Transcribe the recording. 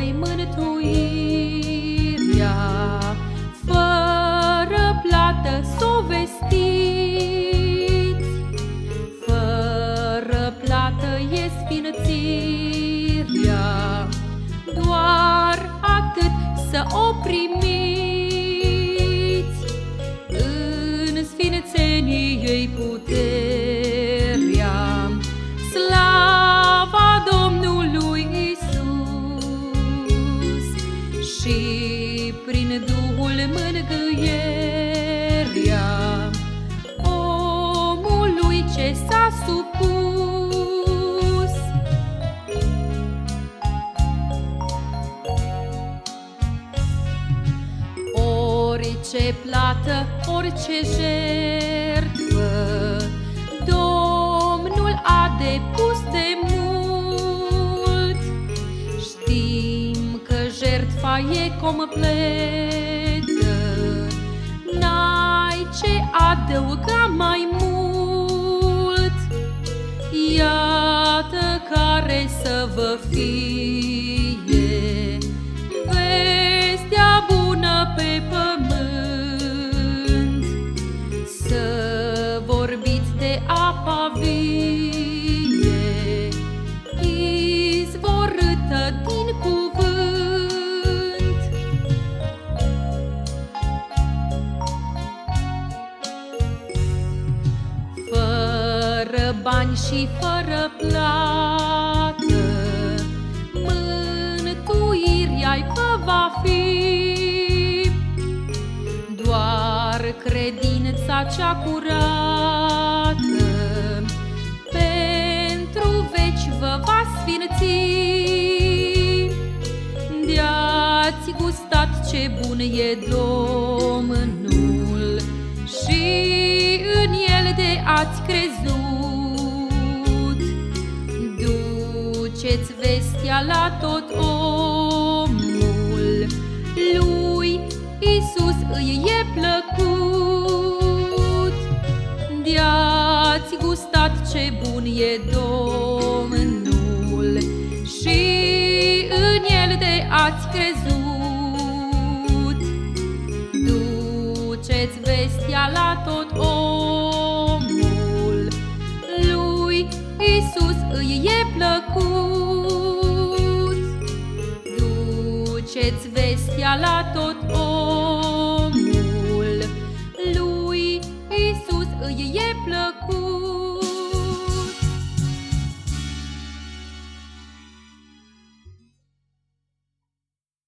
îi mântuirea, fără plată s-o vestiți, fără plată e sfințirea, doar atât să o primiți, în sfințenie ei puteți. Prin Duhul mângâierea omului ce s-a supus. Orice plată, orice jertfă, Domnul a depus jertfa e completă, N-ai ce adăuga mai mult. Iată care să vă fie vestea bună pe pământ. Să vorbiți de apa vie, Fără bani și fără plată, mântuirea-i vă va fi. Doar credința cea curată, pentru veci vă va sfinți. De-ați gustat ce bun e Domnul și în el de ați crezut. Duceți vestea la tot omul, lui Isus îi e plăcut. De-ați gustat ce bun e Domnul și în el de ați crezut. Duceți vestea la tot omul, lui Isus îi e plăcut. La tot